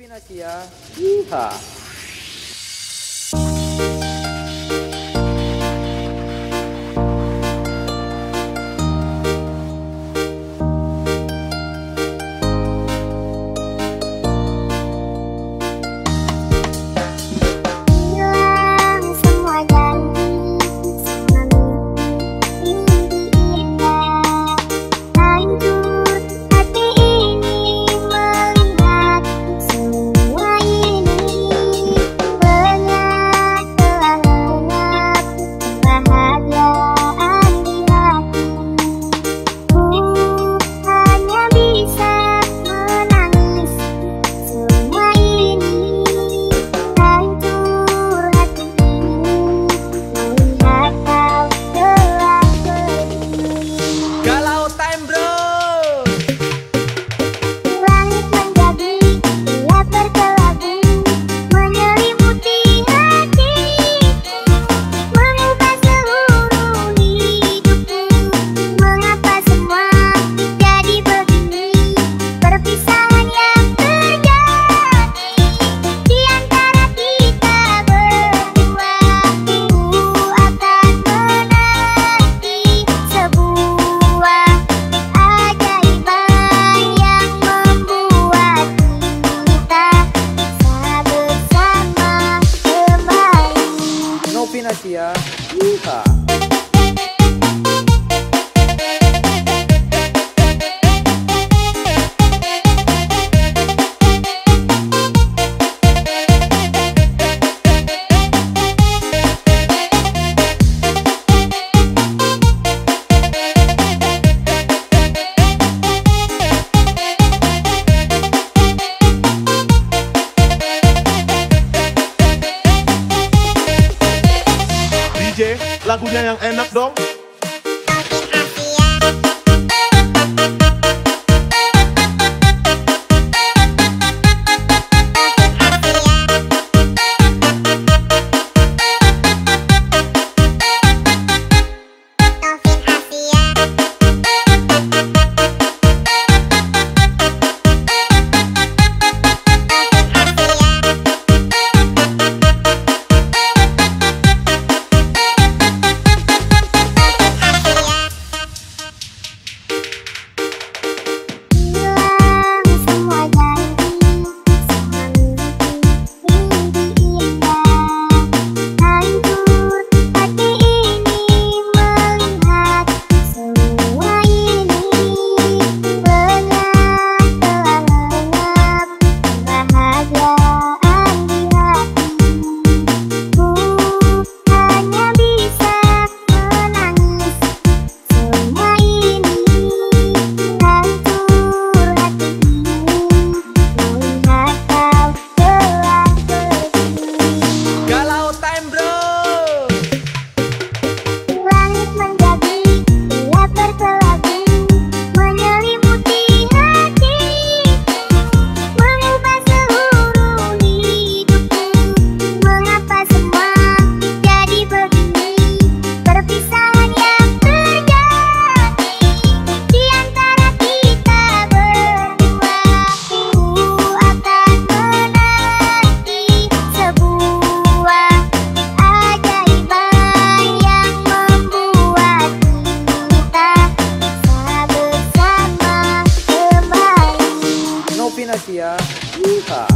Novinasia, Yeehaw. Lagunya yang enak dong Yeehaw!